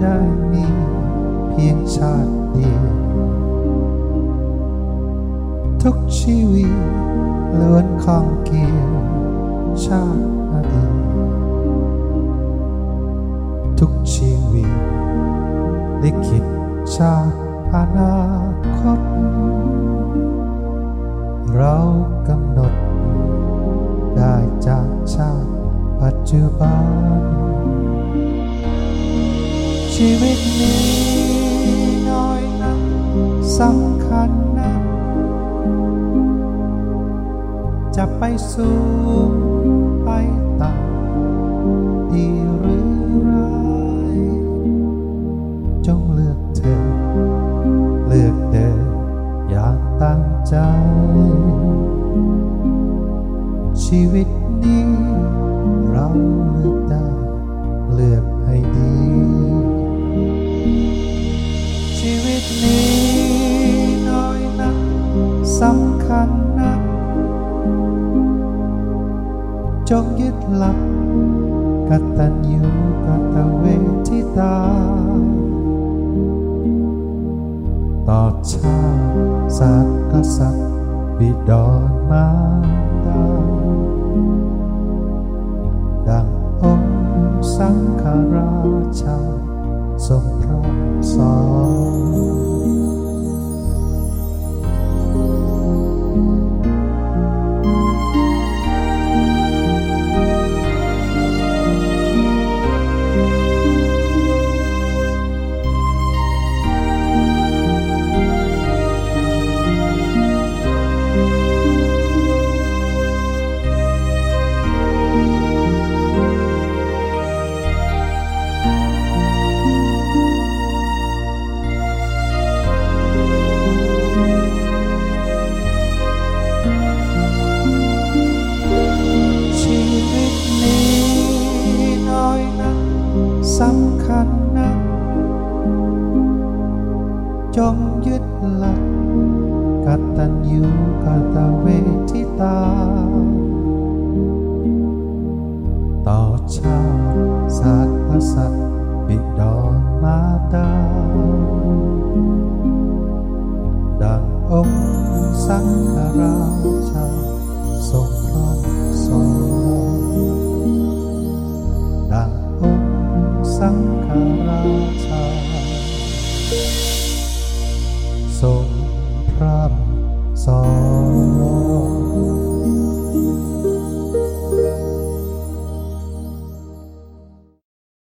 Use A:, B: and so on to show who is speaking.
A: ได้มีเพียงชาติเดียวทุกชีวิตล้วนข้องเกี่ยวชาติอดีตทุกชีวิตลิขิตชาติอนาคต เรากำหนดได้จากชาติปัจจุบัน ชีวิตนี้น้อยนักสำคัญนักจะไปสูงไปต่ำดีหรือร้ายจงเลือกเธอ เลือกเดินอย่างตั้งใจ ชีวิตนี้เราเลือกได้เลือก สำคัญนัก จงยึดหลักกตัญญูกตเวทิตา ต่อชาติศาสตร์กษัตริย์บิดรมาดาดังองค์สังฆราชาทรงพระสอน สำคัญนักจงยึดหลักกตัญญูกต